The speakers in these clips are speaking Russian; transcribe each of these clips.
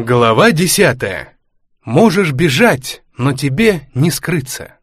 Глава десятая. Можешь бежать, но тебе не скрыться.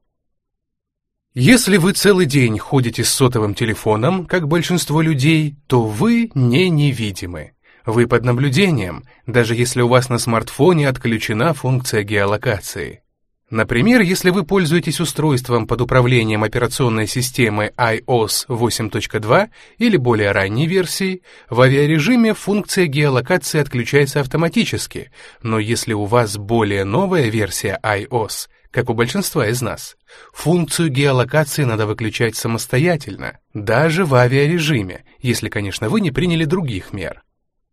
Если вы целый день ходите с сотовым телефоном, как большинство людей, то вы не невидимы. Вы под наблюдением, даже если у вас на смартфоне отключена функция геолокации. Например, если вы пользуетесь устройством под управлением операционной системы iOS 8.2 или более ранней версии, в авиарежиме функция геолокации отключается автоматически, но если у вас более новая версия iOS, как у большинства из нас, функцию геолокации надо выключать самостоятельно, даже в авиарежиме, если, конечно, вы не приняли других мер.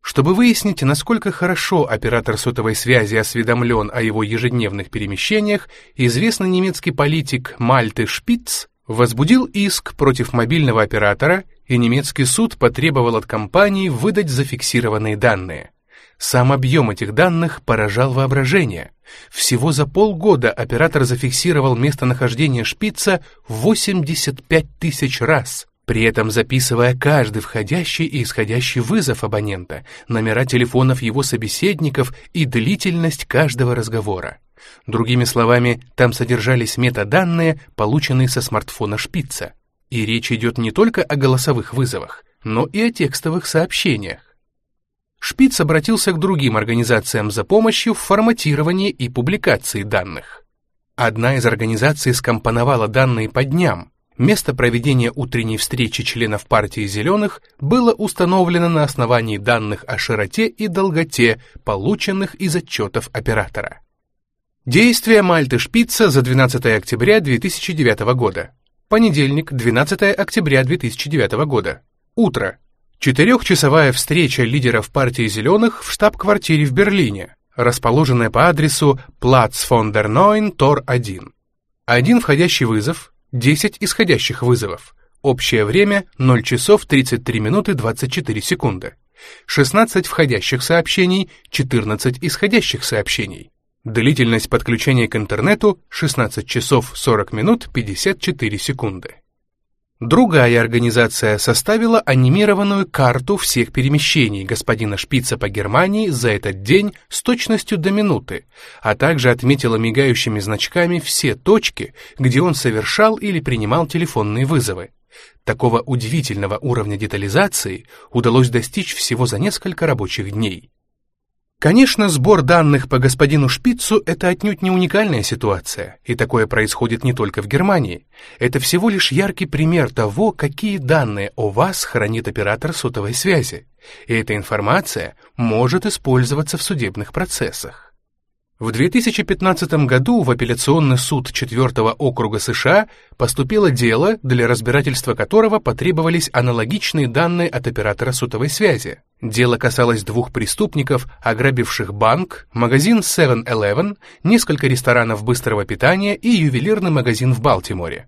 Чтобы выяснить, насколько хорошо оператор сотовой связи осведомлен о его ежедневных перемещениях, известный немецкий политик Мальте Шпиц возбудил иск против мобильного оператора, и немецкий суд потребовал от компании выдать зафиксированные данные. Сам объем этих данных поражал воображение. Всего за полгода оператор зафиксировал местонахождение Шпица 85 тысяч раз при этом записывая каждый входящий и исходящий вызов абонента, номера телефонов его собеседников и длительность каждого разговора. Другими словами, там содержались метаданные, полученные со смартфона шпица. И речь идет не только о голосовых вызовах, но и о текстовых сообщениях. Шпиц обратился к другим организациям за помощью в форматировании и публикации данных. Одна из организаций скомпоновала данные по дням, Место проведения утренней встречи членов партии «Зеленых» было установлено на основании данных о широте и долготе, полученных из отчетов оператора. Действия Мальты Шпица за 12 октября 2009 года. Понедельник, 12 октября 2009 года. Утро. Четырехчасовая встреча лидеров партии «Зеленых» в штаб-квартире в Берлине, расположенная по адресу Плац фон дер Нойн, Тор 1. Один входящий вызов, 10 исходящих вызовов. Общее время 0 часов 33 минуты 24 секунды. 16 входящих сообщений, 14 исходящих сообщений. Длительность подключения к интернету 16 часов 40 минут 54 секунды. Другая организация составила анимированную карту всех перемещений господина Шпица по Германии за этот день с точностью до минуты, а также отметила мигающими значками все точки, где он совершал или принимал телефонные вызовы. Такого удивительного уровня детализации удалось достичь всего за несколько рабочих дней. Конечно, сбор данных по господину Шпицу – это отнюдь не уникальная ситуация, и такое происходит не только в Германии. Это всего лишь яркий пример того, какие данные о вас хранит оператор сотовой связи, и эта информация может использоваться в судебных процессах. В 2015 году в апелляционный суд 4 округа США поступило дело, для разбирательства которого потребовались аналогичные данные от оператора сотовой связи. Дело касалось двух преступников, ограбивших банк, магазин 7-Eleven, несколько ресторанов быстрого питания и ювелирный магазин в Балтиморе.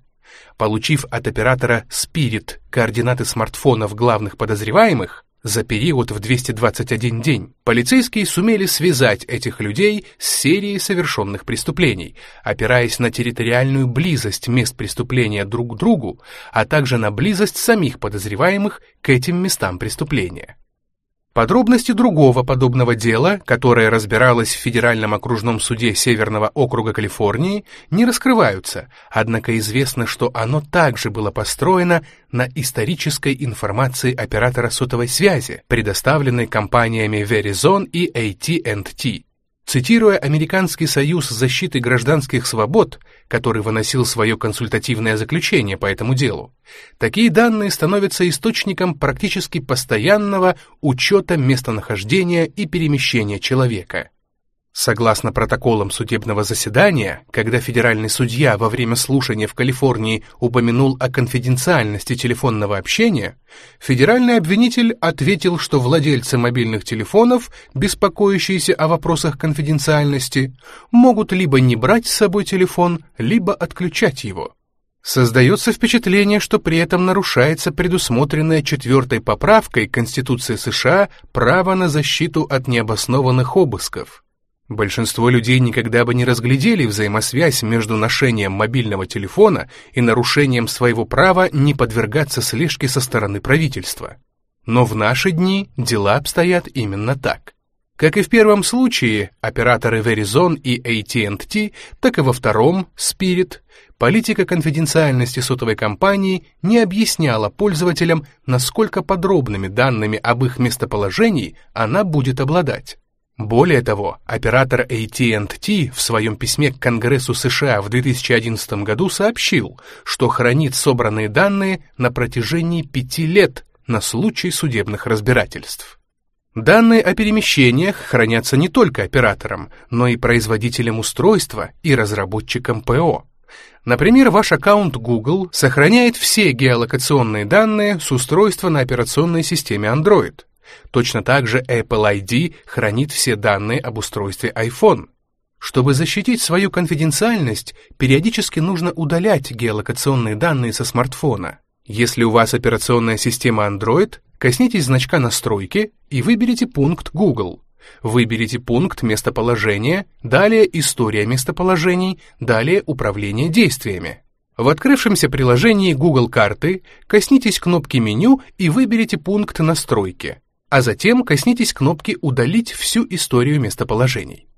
Получив от оператора Spirit координаты смартфонов главных подозреваемых, за период в 221 день полицейские сумели связать этих людей с серией совершенных преступлений, опираясь на территориальную близость мест преступления друг к другу, а также на близость самих подозреваемых к этим местам преступления. Подробности другого подобного дела, которое разбиралось в Федеральном окружном суде Северного округа Калифорнии, не раскрываются, однако известно, что оно также было построено на исторической информации оператора сотовой связи, предоставленной компаниями Verizon и AT&T. Цитируя Американский союз защиты гражданских свобод, который выносил свое консультативное заключение по этому делу, такие данные становятся источником практически постоянного учета местонахождения и перемещения человека. Согласно протоколам судебного заседания, когда федеральный судья во время слушания в Калифорнии упомянул о конфиденциальности телефонного общения, федеральный обвинитель ответил, что владельцы мобильных телефонов, беспокоящиеся о вопросах конфиденциальности, могут либо не брать с собой телефон, либо отключать его. Создается впечатление, что при этом нарушается предусмотренное четвертой поправкой Конституции США право на защиту от необоснованных обысков. Большинство людей никогда бы не разглядели взаимосвязь между ношением мобильного телефона и нарушением своего права не подвергаться слежке со стороны правительства. Но в наши дни дела обстоят именно так. Как и в первом случае, операторы Verizon и AT&T, так и во втором, Spirit, политика конфиденциальности сотовой компании не объясняла пользователям, насколько подробными данными об их местоположении она будет обладать. Более того, оператор AT&T в своем письме к Конгрессу США в 2011 году сообщил, что хранит собранные данные на протяжении пяти лет на случай судебных разбирательств. Данные о перемещениях хранятся не только оператором, но и производителем устройства и разработчиком ПО. Например, ваш аккаунт Google сохраняет все геолокационные данные с устройства на операционной системе Android. Точно так же Apple ID хранит все данные об устройстве iPhone. Чтобы защитить свою конфиденциальность, периодически нужно удалять геолокационные данные со смартфона. Если у вас операционная система Android, Коснитесь значка «Настройки» и выберите пункт Google. Выберите пункт «Местоположение», далее «История местоположений», далее «Управление действиями». В открывшемся приложении Google карты коснитесь кнопки меню и выберите пункт «Настройки», а затем коснитесь кнопки «Удалить всю историю местоположений».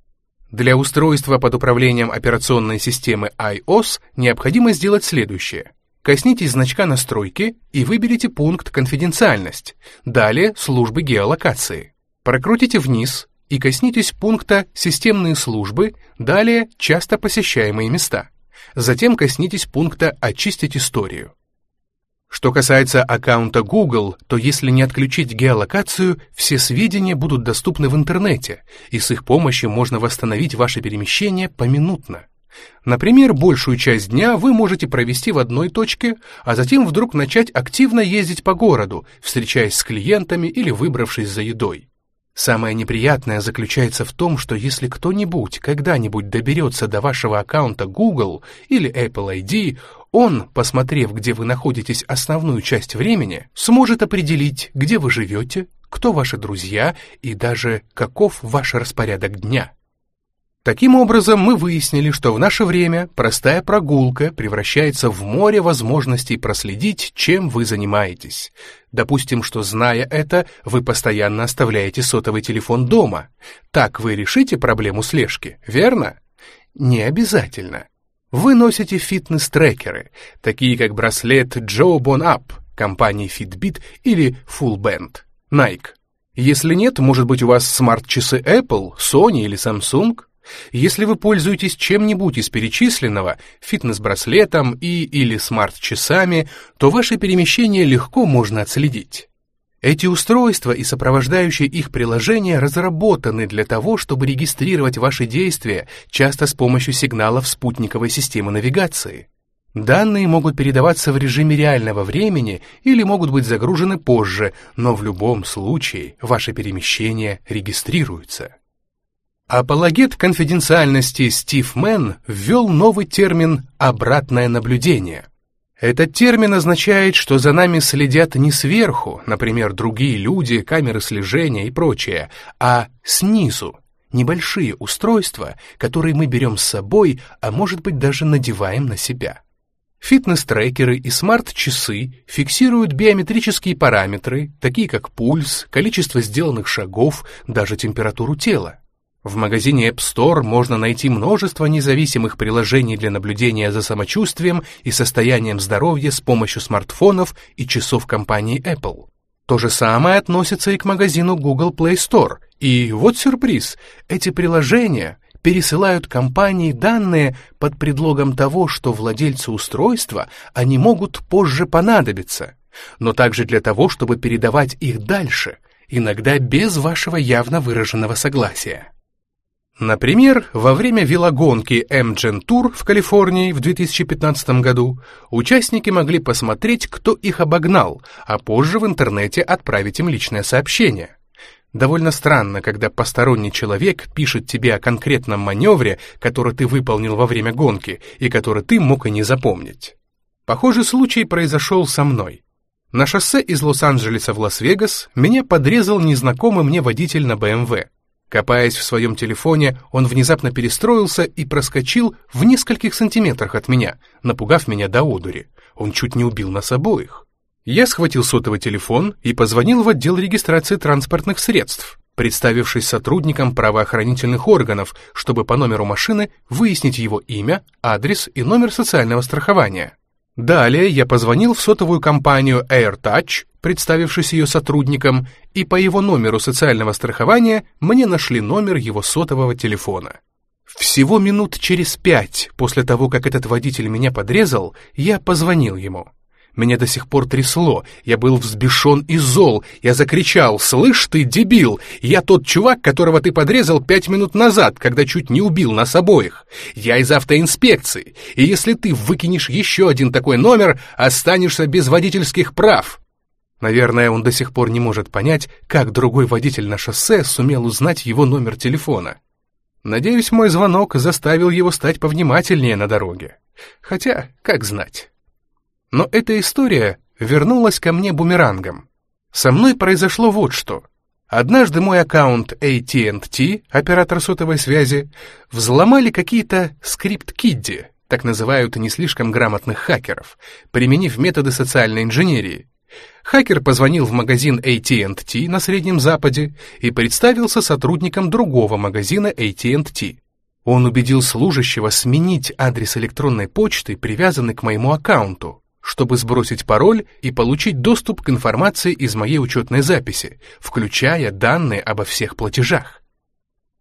Для устройства под управлением операционной системы iOS необходимо сделать следующее. Коснитесь значка настройки и выберите пункт «Конфиденциальность», далее «Службы геолокации». Прокрутите вниз и коснитесь пункта «Системные службы», далее «Часто посещаемые места». Затем коснитесь пункта «Очистить историю». Что касается аккаунта Google, то если не отключить геолокацию, все сведения будут доступны в интернете, и с их помощью можно восстановить ваше перемещение поминутно. Например, большую часть дня вы можете провести в одной точке, а затем вдруг начать активно ездить по городу, встречаясь с клиентами или выбравшись за едой. Самое неприятное заключается в том, что если кто-нибудь когда-нибудь доберется до вашего аккаунта Google или Apple ID, он, посмотрев, где вы находитесь основную часть времени, сможет определить, где вы живете, кто ваши друзья и даже каков ваш распорядок дня. Таким образом, мы выяснили, что в наше время простая прогулка превращается в море возможностей проследить, чем вы занимаетесь. Допустим, что зная это, вы постоянно оставляете сотовый телефон дома. Так вы решите проблему слежки, верно? Не обязательно. Вы носите фитнес-трекеры, такие как браслет Joe Bon Up компании Fitbit или Full Band, Nike. Если нет, может быть у вас смарт-часы Apple, Sony или Samsung? Если вы пользуетесь чем-нибудь из перечисленного, фитнес-браслетом и или смарт-часами, то ваше перемещение легко можно отследить. Эти устройства и сопровождающие их приложения разработаны для того, чтобы регистрировать ваши действия, часто с помощью сигналов спутниковой системы навигации. Данные могут передаваться в режиме реального времени или могут быть загружены позже, но в любом случае ваше перемещение регистрируется. Апологет конфиденциальности Стив Мэн ввел новый термин «обратное наблюдение». Этот термин означает, что за нами следят не сверху, например, другие люди, камеры слежения и прочее, а снизу, небольшие устройства, которые мы берем с собой, а может быть даже надеваем на себя. Фитнес-трекеры и смарт-часы фиксируют биометрические параметры, такие как пульс, количество сделанных шагов, даже температуру тела. В магазине App Store можно найти множество независимых приложений для наблюдения за самочувствием и состоянием здоровья с помощью смартфонов и часов компании Apple. То же самое относится и к магазину Google Play Store. И вот сюрприз, эти приложения пересылают компании данные под предлогом того, что владельцу устройства они могут позже понадобиться, но также для того, чтобы передавать их дальше, иногда без вашего явно выраженного согласия. Например, во время велогонки M-Gen Tour в Калифорнии в 2015 году участники могли посмотреть, кто их обогнал, а позже в интернете отправить им личное сообщение. Довольно странно, когда посторонний человек пишет тебе о конкретном маневре, который ты выполнил во время гонки и который ты мог и не запомнить. Похожий случай произошел со мной. На шоссе из Лос-Анджелеса в Лас-Вегас меня подрезал незнакомый мне водитель на BMW. Копаясь в своем телефоне, он внезапно перестроился и проскочил в нескольких сантиметрах от меня, напугав меня до одури. Он чуть не убил нас обоих. Я схватил сотовый телефон и позвонил в отдел регистрации транспортных средств. представившись сотрудником правоохранительных органов, чтобы по номеру машины выяснить его имя, адрес и номер социального страхования. Далее я позвонил в сотовую компанию AirTouch, представившись ее сотрудником, и по его номеру социального страхования мне нашли номер его сотового телефона. Всего минут через пять после того, как этот водитель меня подрезал, я позвонил ему. Меня до сих пор трясло, я был взбешен и зол, я закричал «Слышь ты, дебил, я тот чувак, которого ты подрезал пять минут назад, когда чуть не убил нас обоих. Я из автоинспекции, и если ты выкинешь еще один такой номер, останешься без водительских прав». Наверное, он до сих пор не может понять, как другой водитель на шоссе сумел узнать его номер телефона. Надеюсь, мой звонок заставил его стать повнимательнее на дороге. Хотя, как знать. Но эта история вернулась ко мне бумерангом. Со мной произошло вот что. Однажды мой аккаунт AT&T, оператор сотовой связи, взломали какие-то скрипт-кидди, так называют не слишком грамотных хакеров, применив методы социальной инженерии. Хакер позвонил в магазин AT&T на Среднем Западе и представился сотрудником другого магазина AT&T. Он убедил служащего сменить адрес электронной почты, привязанный к моему аккаунту, чтобы сбросить пароль и получить доступ к информации из моей учетной записи, включая данные обо всех платежах.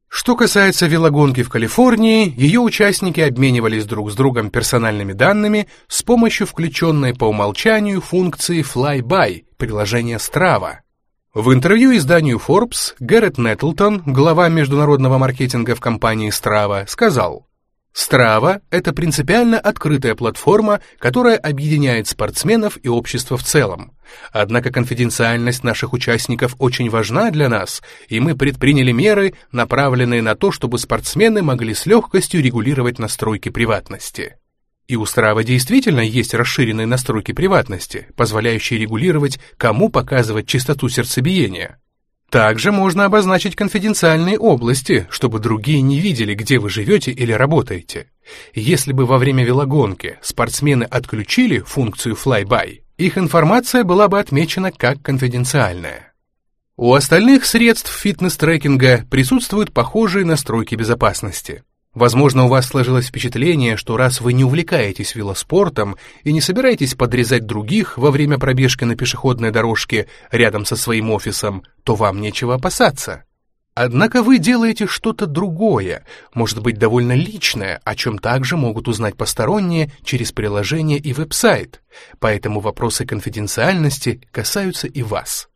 Что касается велогонки в Калифорнии, ее участники обменивались друг с другом персональными данными с помощью включенной по умолчанию функции Flyby, приложения Strava. В интервью изданию Forbes Гаррет Нетлтон, глава международного маркетинга в компании Strava, сказал, Strava — это принципиально открытая платформа, которая объединяет спортсменов и общество в целом. Однако конфиденциальность наших участников очень важна для нас, и мы предприняли меры, направленные на то, чтобы спортсмены могли с легкостью регулировать настройки приватности. И у Strava действительно есть расширенные настройки приватности, позволяющие регулировать, кому показывать частоту сердцебиения. Также можно обозначить конфиденциальные области, чтобы другие не видели, где вы живете или работаете. Если бы во время велогонки спортсмены отключили функцию flyby, их информация была бы отмечена как конфиденциальная. У остальных средств фитнес-трекинга присутствуют похожие настройки безопасности. Возможно, у вас сложилось впечатление, что раз вы не увлекаетесь велоспортом и не собираетесь подрезать других во время пробежки на пешеходной дорожке рядом со своим офисом, то вам нечего опасаться. Однако вы делаете что-то другое, может быть довольно личное, о чем также могут узнать посторонние через приложение и веб-сайт, поэтому вопросы конфиденциальности касаются и вас.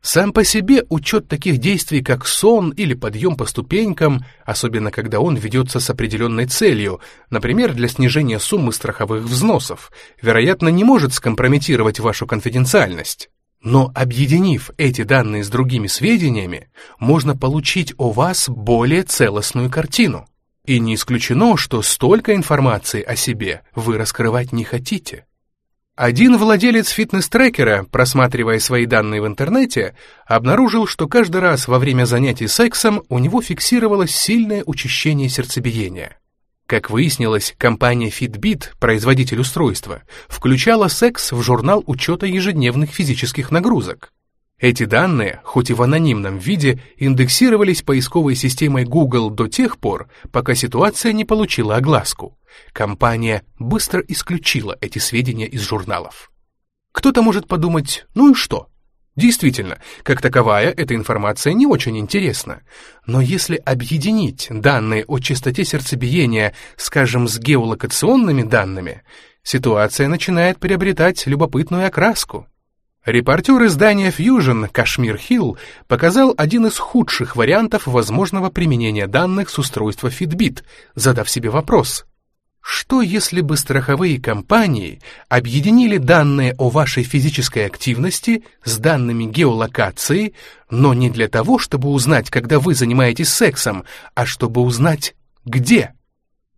Сам по себе учет таких действий, как сон или подъем по ступенькам, особенно когда он ведется с определенной целью, например, для снижения суммы страховых взносов, вероятно, не может скомпрометировать вашу конфиденциальность. Но объединив эти данные с другими сведениями, можно получить о вас более целостную картину. И не исключено, что столько информации о себе вы раскрывать не хотите. Один владелец фитнес-трекера, просматривая свои данные в интернете, обнаружил, что каждый раз во время занятий сексом у него фиксировалось сильное учащение сердцебиения. Как выяснилось, компания Fitbit, производитель устройства, включала секс в журнал учета ежедневных физических нагрузок. Эти данные, хоть и в анонимном виде, индексировались поисковой системой Google до тех пор, пока ситуация не получила огласку. Компания быстро исключила эти сведения из журналов. Кто-то может подумать, ну и что? Действительно, как таковая, эта информация не очень интересна. Но если объединить данные о частоте сердцебиения, скажем, с геолокационными данными, ситуация начинает приобретать любопытную окраску. Репортер издания Fusion Кашмир Хилл показал один из худших вариантов возможного применения данных с устройства Fitbit, задав себе вопрос, что если бы страховые компании объединили данные о вашей физической активности с данными геолокации, но не для того, чтобы узнать, когда вы занимаетесь сексом, а чтобы узнать, где?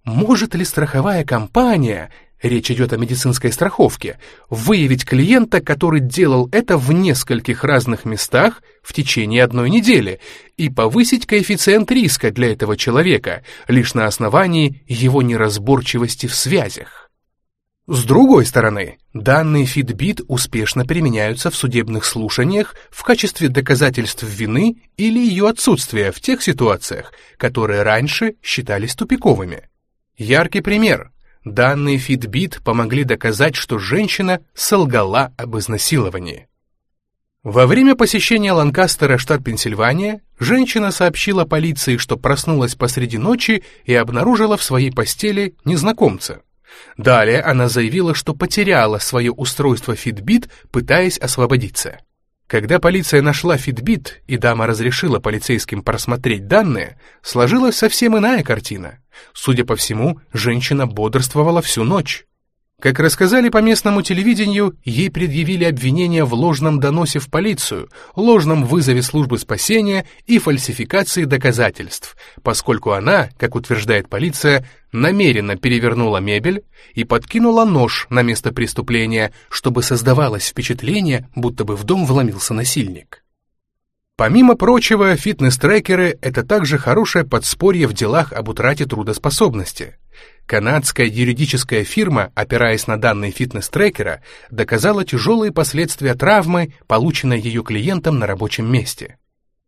Может ли страховая компания речь идет о медицинской страховке, выявить клиента, который делал это в нескольких разных местах в течение одной недели, и повысить коэффициент риска для этого человека лишь на основании его неразборчивости в связях. С другой стороны, данные Fitbit успешно применяются в судебных слушаниях в качестве доказательств вины или ее отсутствия в тех ситуациях, которые раньше считались тупиковыми. Яркий пример. Данные Fitbit помогли доказать, что женщина солгала об изнасиловании. Во время посещения Ланкастера, штат Пенсильвания, женщина сообщила полиции, что проснулась посреди ночи и обнаружила в своей постели незнакомца. Далее она заявила, что потеряла свое устройство Fitbit, пытаясь освободиться. Когда полиция нашла Fitbit и дама разрешила полицейским просмотреть данные, сложилась совсем иная картина. Судя по всему, женщина бодрствовала всю ночь. Как рассказали по местному телевидению, ей предъявили обвинения в ложном доносе в полицию, ложном вызове службы спасения и фальсификации доказательств, поскольку она, как утверждает полиция, намеренно перевернула мебель и подкинула нож на место преступления, чтобы создавалось впечатление, будто бы в дом вломился насильник. Помимо прочего, фитнес-трекеры — это также хорошее подспорье в делах об утрате трудоспособности. Канадская юридическая фирма, опираясь на данные фитнес-трекера, доказала тяжелые последствия травмы, полученной ее клиентом на рабочем месте.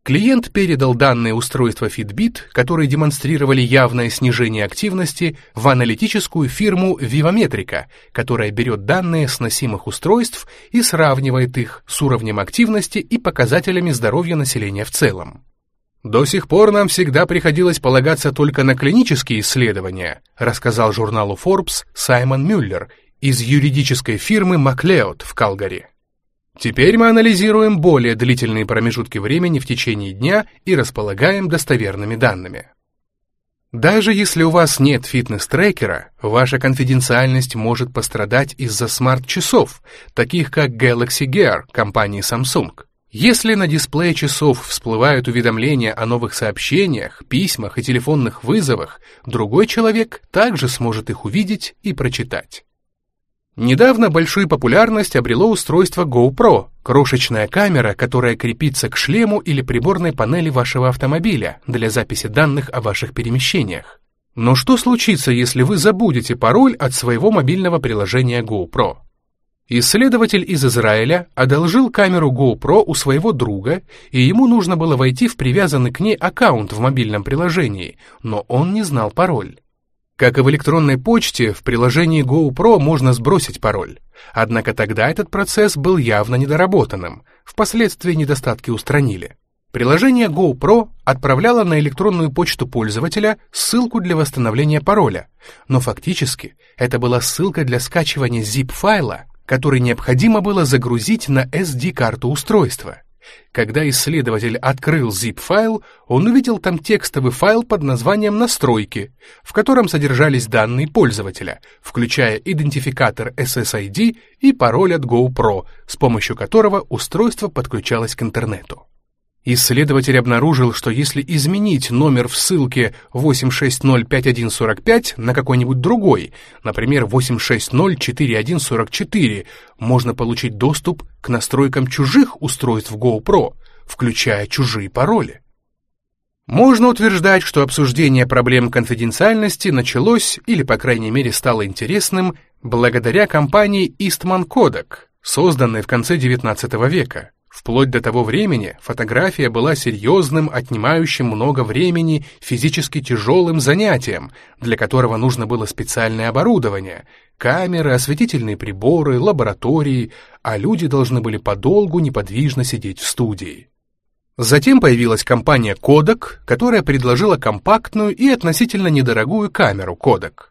Клиент передал данные устройства Fitbit, которые демонстрировали явное снижение активности, в аналитическую фирму Vivometrica, которая берет данные с носимых устройств и сравнивает их с уровнем активности и показателями здоровья населения в целом. «До сих пор нам всегда приходилось полагаться только на клинические исследования», рассказал журналу Forbes Саймон Мюллер из юридической фирмы Маклеод в Калгари. Теперь мы анализируем более длительные промежутки времени в течение дня и располагаем достоверными данными. Даже если у вас нет фитнес-трекера, ваша конфиденциальность может пострадать из-за смарт-часов, таких как Galaxy Gear компании Samsung. Если на дисплее часов всплывают уведомления о новых сообщениях, письмах и телефонных вызовах, другой человек также сможет их увидеть и прочитать. Недавно большую популярность обрело устройство GoPro, крошечная камера, которая крепится к шлему или приборной панели вашего автомобиля для записи данных о ваших перемещениях. Но что случится, если вы забудете пароль от своего мобильного приложения GoPro? Исследователь из Израиля одолжил камеру GoPro у своего друга, и ему нужно было войти в привязанный к ней аккаунт в мобильном приложении, но он не знал пароль. Как и в электронной почте, в приложении GoPro можно сбросить пароль. Однако тогда этот процесс был явно недоработанным, впоследствии недостатки устранили. Приложение GoPro отправляло на электронную почту пользователя ссылку для восстановления пароля, но фактически это была ссылка для скачивания zip-файла, который необходимо было загрузить на SD-карту устройства. Когда исследователь открыл zip-файл, он увидел там текстовый файл под названием «Настройки», в котором содержались данные пользователя, включая идентификатор SSID и пароль от GoPro, с помощью которого устройство подключалось к интернету. Исследователь обнаружил, что если изменить номер в ссылке 8605145 на какой-нибудь другой, например, 8604144, можно получить доступ к настройкам чужих устройств GoPro, включая чужие пароли. Можно утверждать, что обсуждение проблем конфиденциальности началось, или по крайней мере стало интересным, благодаря компании Eastman Kodak, созданной в конце XIX века. Вплоть до того времени фотография была серьезным, отнимающим много времени, физически тяжелым занятием, для которого нужно было специальное оборудование, камеры, осветительные приборы, лаборатории, а люди должны были подолгу неподвижно сидеть в студии. Затем появилась компания Kodak, которая предложила компактную и относительно недорогую камеру Kodak.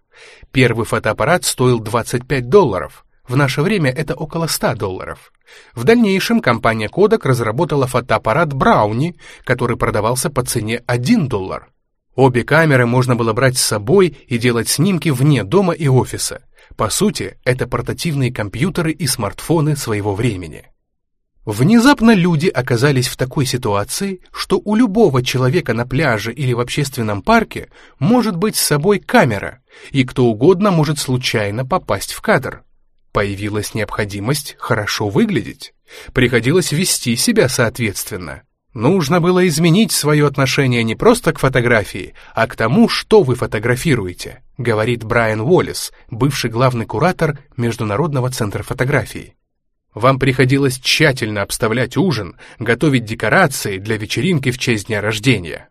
Первый фотоаппарат стоил 25 долларов, в наше время это около 100 долларов. В дальнейшем компания Kodak разработала фотоаппарат Брауни, который продавался по цене 1 доллар. Обе камеры можно было брать с собой и делать снимки вне дома и офиса. По сути, это портативные компьютеры и смартфоны своего времени. Внезапно люди оказались в такой ситуации, что у любого человека на пляже или в общественном парке может быть с собой камера, и кто угодно может случайно попасть в кадр. Появилась необходимость хорошо выглядеть. Приходилось вести себя соответственно. Нужно было изменить свое отношение не просто к фотографии, а к тому, что вы фотографируете, говорит Брайан Уоллес, бывший главный куратор Международного центра фотографии. Вам приходилось тщательно обставлять ужин, готовить декорации для вечеринки в честь дня рождения.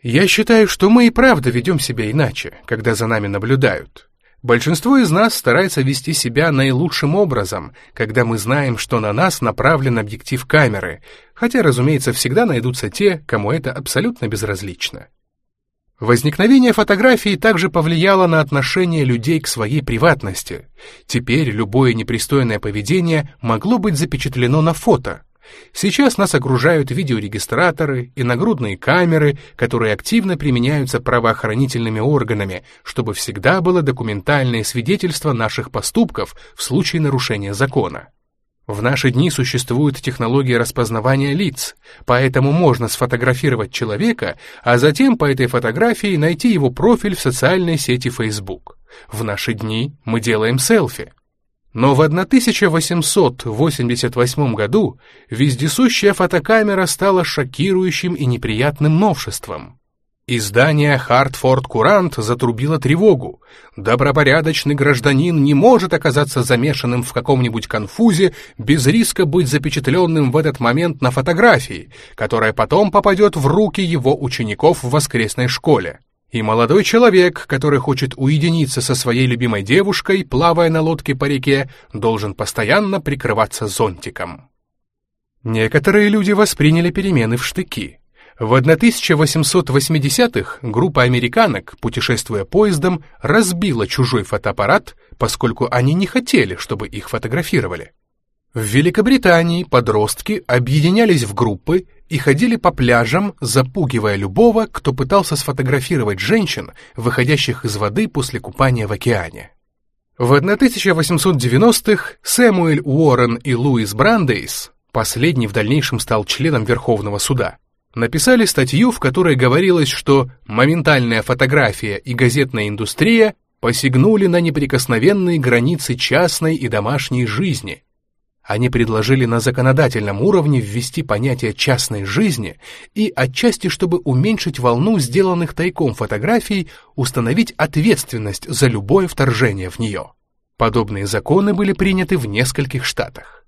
Я считаю, что мы и правда ведем себя иначе, когда за нами наблюдают. Большинство из нас старается вести себя наилучшим образом, когда мы знаем, что на нас направлен объектив камеры, хотя, разумеется, всегда найдутся те, кому это абсолютно безразлично. Возникновение фотографии также повлияло на отношение людей к своей приватности. Теперь любое непристойное поведение могло быть запечатлено на фото, Сейчас нас окружают видеорегистраторы и нагрудные камеры, которые активно применяются правоохранительными органами, чтобы всегда было документальное свидетельство наших поступков в случае нарушения закона. В наши дни существует технология распознавания лиц, поэтому можно сфотографировать человека, а затем по этой фотографии найти его профиль в социальной сети Facebook. В наши дни мы делаем селфи. Но в 1888 году вездесущая фотокамера стала шокирующим и неприятным новшеством. Издание «Хартфорд Курант» затрубило тревогу. Добропорядочный гражданин не может оказаться замешанным в каком-нибудь конфузе без риска быть запечатленным в этот момент на фотографии, которая потом попадет в руки его учеников в воскресной школе. И молодой человек, который хочет уединиться со своей любимой девушкой, плавая на лодке по реке, должен постоянно прикрываться зонтиком. Некоторые люди восприняли перемены в штыки. В 1880-х группа американок, путешествуя поездом, разбила чужой фотоаппарат, поскольку они не хотели, чтобы их фотографировали. В Великобритании подростки объединялись в группы и ходили по пляжам, запугивая любого, кто пытался сфотографировать женщин, выходящих из воды после купания в океане. В 1890-х Сэмуэль Уоррен и Луис Брандейс, последний в дальнейшем стал членом Верховного суда, написали статью, в которой говорилось, что моментальная фотография и газетная индустрия посягнули на неприкосновенные границы частной и домашней жизни – они предложили на законодательном уровне ввести понятие частной жизни и, отчасти чтобы уменьшить волну сделанных тайком фотографий, установить ответственность за любое вторжение в нее. Подобные законы были приняты в нескольких штатах.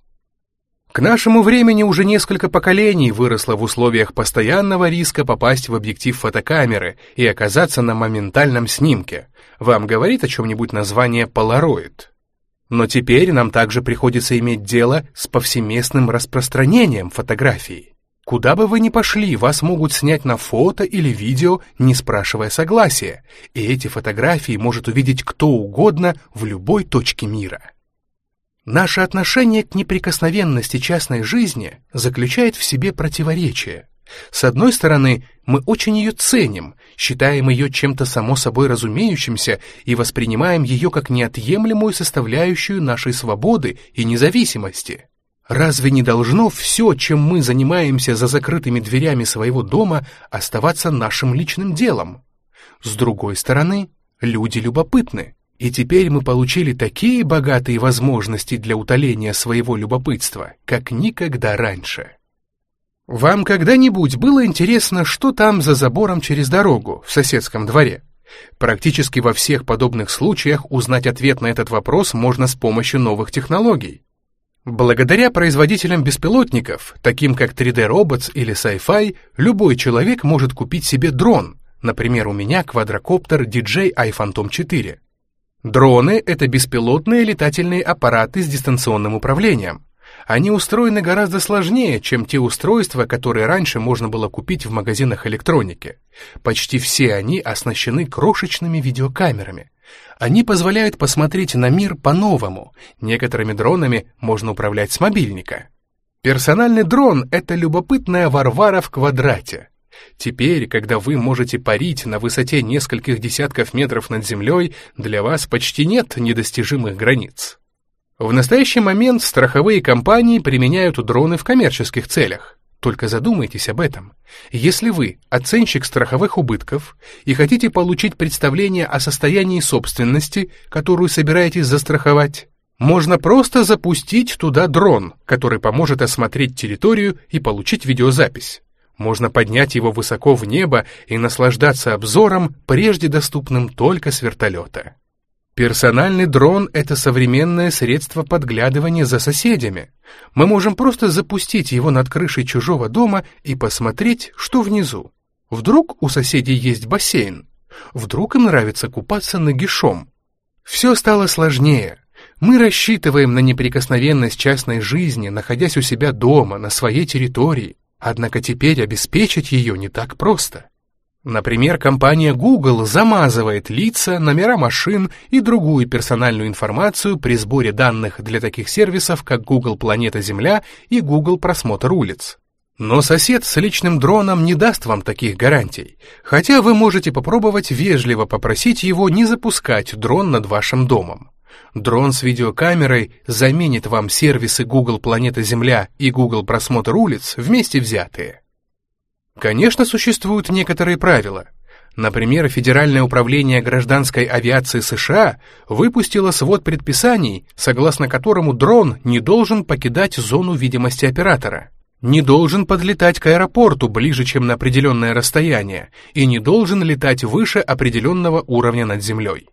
К нашему времени уже несколько поколений выросло в условиях постоянного риска попасть в объектив фотокамеры и оказаться на моментальном снимке. Вам говорит о чем-нибудь название Polaroid? Но теперь нам также приходится иметь дело с повсеместным распространением фотографий. Куда бы вы ни пошли, вас могут снять на фото или видео, не спрашивая согласия, и эти фотографии может увидеть кто угодно в любой точке мира. Наше отношение к неприкосновенности частной жизни заключает в себе противоречие. С одной стороны, мы очень ее ценим, считаем ее чем-то само собой разумеющимся и воспринимаем ее как неотъемлемую составляющую нашей свободы и независимости. Разве не должно все, чем мы занимаемся за закрытыми дверями своего дома, оставаться нашим личным делом? С другой стороны, люди любопытны, и теперь мы получили такие богатые возможности для утоления своего любопытства, как никогда раньше. Вам когда-нибудь было интересно, что там за забором через дорогу, в соседском дворе? Практически во всех подобных случаях узнать ответ на этот вопрос можно с помощью новых технологий. Благодаря производителям беспилотников, таким как 3D Robots или Sci-Fi, любой человек может купить себе дрон, например, у меня квадрокоптер DJI iPhantom 4. Дроны — это беспилотные летательные аппараты с дистанционным управлением. Они устроены гораздо сложнее, чем те устройства, которые раньше можно было купить в магазинах электроники. Почти все они оснащены крошечными видеокамерами. Они позволяют посмотреть на мир по-новому. Некоторыми дронами можно управлять с мобильника. Персональный дрон — это любопытная Варвара в квадрате. Теперь, когда вы можете парить на высоте нескольких десятков метров над землей, для вас почти нет недостижимых границ. В настоящий момент страховые компании применяют дроны в коммерческих целях. Только задумайтесь об этом. Если вы оценщик страховых убытков и хотите получить представление о состоянии собственности, которую собираетесь застраховать, можно просто запустить туда дрон, который поможет осмотреть территорию и получить видеозапись. Можно поднять его высоко в небо и наслаждаться обзором, прежде доступным только с вертолета. Персональный дрон — это современное средство подглядывания за соседями. Мы можем просто запустить его над крышей чужого дома и посмотреть, что внизу. Вдруг у соседей есть бассейн. Вдруг им нравится купаться нагишом. Все стало сложнее. Мы рассчитываем на неприкосновенность частной жизни, находясь у себя дома, на своей территории. Однако теперь обеспечить ее не так просто. Например, компания Google замазывает лица, номера машин и другую персональную информацию при сборе данных для таких сервисов, как Google Планета Земля и Google Просмотр улиц. Но сосед с личным дроном не даст вам таких гарантий, хотя вы можете попробовать вежливо попросить его не запускать дрон над вашим домом. Дрон с видеокамерой заменит вам сервисы Google Планета Земля и Google Просмотр улиц вместе взятые. Конечно, существуют некоторые правила. Например, Федеральное управление гражданской авиации США выпустило свод предписаний, согласно которому дрон не должен покидать зону видимости оператора, не должен подлетать к аэропорту ближе, чем на определенное расстояние, и не должен летать выше определенного уровня над землей.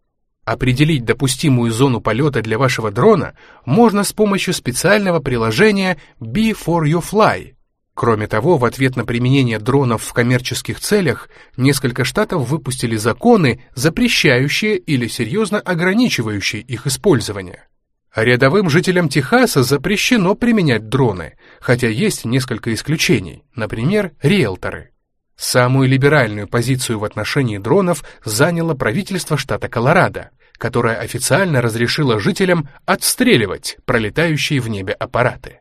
Определить допустимую зону полета для вашего дрона можно с помощью специального приложения Be4You Кроме того, в ответ на применение дронов в коммерческих целях, несколько штатов выпустили законы, запрещающие или серьезно ограничивающие их использование. Рядовым жителям Техаса запрещено применять дроны, хотя есть несколько исключений, например, риэлторы. Самую либеральную позицию в отношении дронов заняло правительство штата Колорадо которая официально разрешила жителям отстреливать пролетающие в небе аппараты.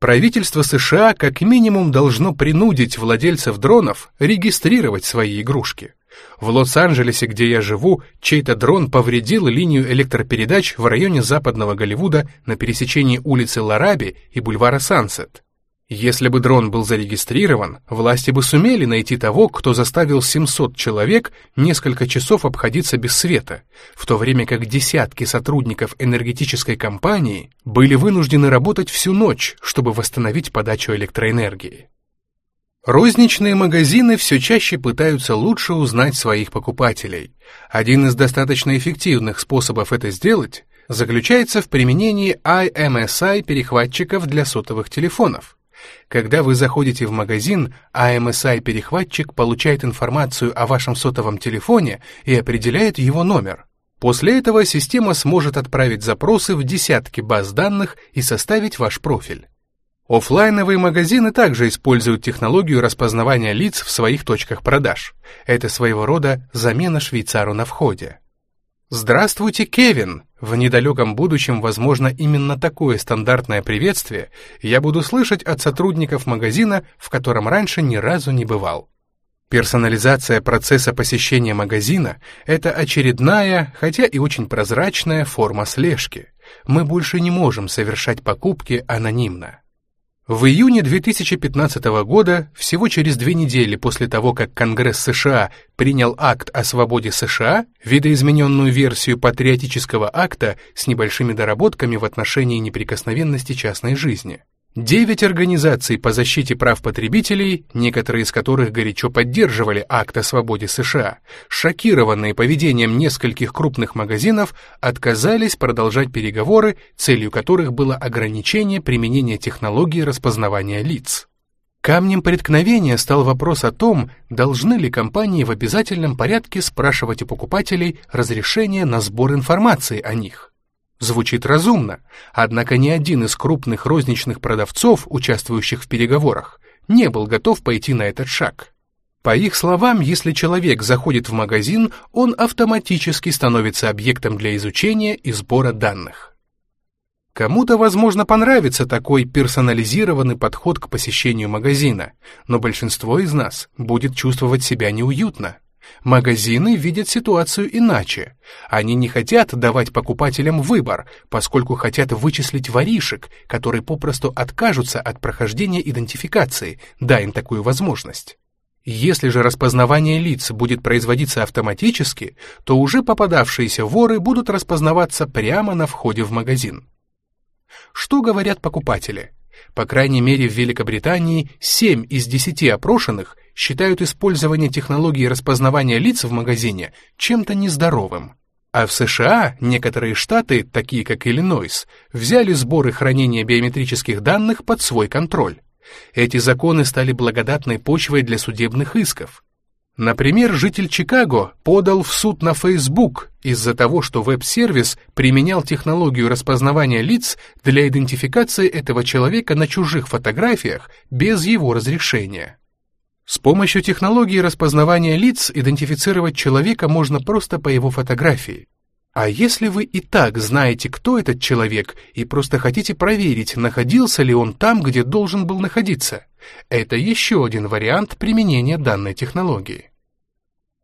Правительство США как минимум должно принудить владельцев дронов регистрировать свои игрушки. В Лос-Анджелесе, где я живу, чей-то дрон повредил линию электропередач в районе западного Голливуда на пересечении улицы Лараби и бульвара Сансет. Если бы дрон был зарегистрирован, власти бы сумели найти того, кто заставил 700 человек несколько часов обходиться без света, в то время как десятки сотрудников энергетической компании были вынуждены работать всю ночь, чтобы восстановить подачу электроэнергии. Розничные магазины все чаще пытаются лучше узнать своих покупателей. Один из достаточно эффективных способов это сделать заключается в применении IMSI перехватчиков для сотовых телефонов. Когда вы заходите в магазин, AMSI-перехватчик получает информацию о вашем сотовом телефоне и определяет его номер. После этого система сможет отправить запросы в десятки баз данных и составить ваш профиль. Оффлайновые магазины также используют технологию распознавания лиц в своих точках продаж. Это своего рода замена швейцару на входе. «Здравствуйте, Кевин!» В недалеком будущем, возможно, именно такое стандартное приветствие я буду слышать от сотрудников магазина, в котором раньше ни разу не бывал. Персонализация процесса посещения магазина – это очередная, хотя и очень прозрачная форма слежки. Мы больше не можем совершать покупки анонимно. В июне 2015 года, всего через две недели после того, как Конгресс США принял акт о свободе США, видоизмененную версию патриотического акта с небольшими доработками в отношении неприкосновенности частной жизни, Девять организаций по защите прав потребителей, некоторые из которых горячо поддерживали акт о свободе США, шокированные поведением нескольких крупных магазинов, отказались продолжать переговоры, целью которых было ограничение применения технологии распознавания лиц. Камнем преткновения стал вопрос о том, должны ли компании в обязательном порядке спрашивать у покупателей разрешение на сбор информации о них. Звучит разумно, однако ни один из крупных розничных продавцов, участвующих в переговорах, не был готов пойти на этот шаг. По их словам, если человек заходит в магазин, он автоматически становится объектом для изучения и сбора данных. Кому-то, возможно, понравится такой персонализированный подход к посещению магазина, но большинство из нас будет чувствовать себя неуютно. Магазины видят ситуацию иначе. Они не хотят давать покупателям выбор, поскольку хотят вычислить воришек, которые попросту откажутся от прохождения идентификации, дай им такую возможность. Если же распознавание лиц будет производиться автоматически, то уже попадавшиеся воры будут распознаваться прямо на входе в магазин. Что говорят покупатели? По крайней мере, в Великобритании 7 из 10 опрошенных считают использование технологии распознавания лиц в магазине чем-то нездоровым. А в США некоторые штаты, такие как Иллинойс, взяли сбор и хранение биометрических данных под свой контроль. Эти законы стали благодатной почвой для судебных исков. Например, житель Чикаго подал в суд на Facebook из-за того, что веб-сервис применял технологию распознавания лиц для идентификации этого человека на чужих фотографиях без его разрешения. С помощью технологии распознавания лиц идентифицировать человека можно просто по его фотографии. А если вы и так знаете, кто этот человек, и просто хотите проверить, находился ли он там, где должен был находиться, это еще один вариант применения данной технологии.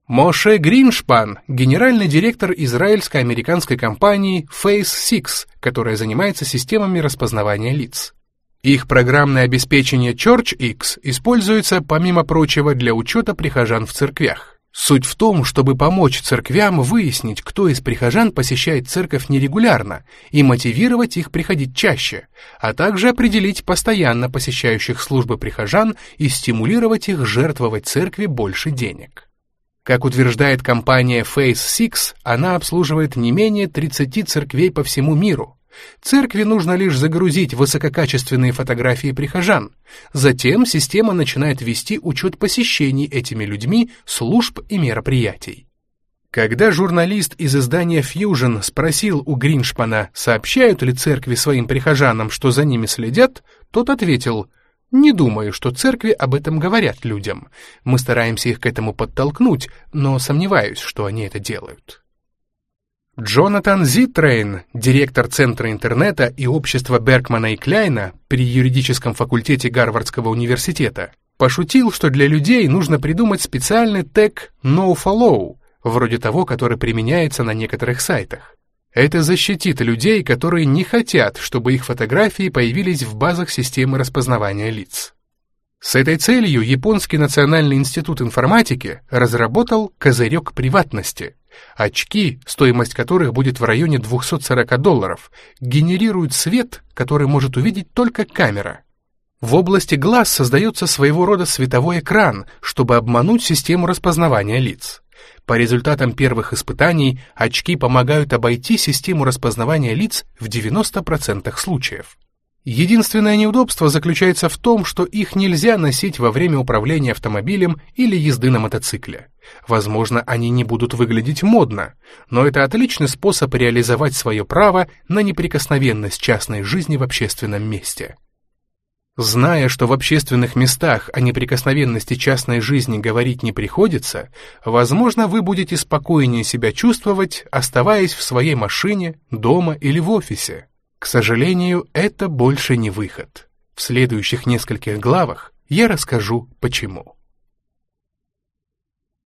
Моше Гриншпан, генеральный директор израильско-американской компании Face6, которая занимается системами распознавания лиц. Их программное обеспечение ChurchX используется, помимо прочего, для учета прихожан в церквях. Суть в том, чтобы помочь церквям выяснить, кто из прихожан посещает церковь нерегулярно, и мотивировать их приходить чаще, а также определить постоянно посещающих службы прихожан и стимулировать их жертвовать церкви больше денег. Как утверждает компания Face6, она обслуживает не менее 30 церквей по всему миру, Церкви нужно лишь загрузить высококачественные фотографии прихожан. Затем система начинает вести учет посещений этими людьми, служб и мероприятий. Когда журналист из издания Fusion спросил у Гриншпана, сообщают ли церкви своим прихожанам, что за ними следят, тот ответил «Не думаю, что церкви об этом говорят людям. Мы стараемся их к этому подтолкнуть, но сомневаюсь, что они это делают». Джонатан Зитрейн, директор Центра интернета и общества Беркмана и Кляйна при юридическом факультете Гарвардского университета, пошутил, что для людей нужно придумать специальный тег «nofollow», вроде того, который применяется на некоторых сайтах. Это защитит людей, которые не хотят, чтобы их фотографии появились в базах системы распознавания лиц. С этой целью Японский национальный институт информатики разработал козырек приватности – Очки, стоимость которых будет в районе 240 долларов, генерируют свет, который может увидеть только камера. В области глаз создается своего рода световой экран, чтобы обмануть систему распознавания лиц. По результатам первых испытаний очки помогают обойти систему распознавания лиц в 90% случаев. Единственное неудобство заключается в том, что их нельзя носить во время управления автомобилем или езды на мотоцикле. Возможно, они не будут выглядеть модно, но это отличный способ реализовать свое право на неприкосновенность частной жизни в общественном месте. Зная, что в общественных местах о неприкосновенности частной жизни говорить не приходится, возможно, вы будете спокойнее себя чувствовать, оставаясь в своей машине, дома или в офисе. К сожалению, это больше не выход. В следующих нескольких главах я расскажу почему.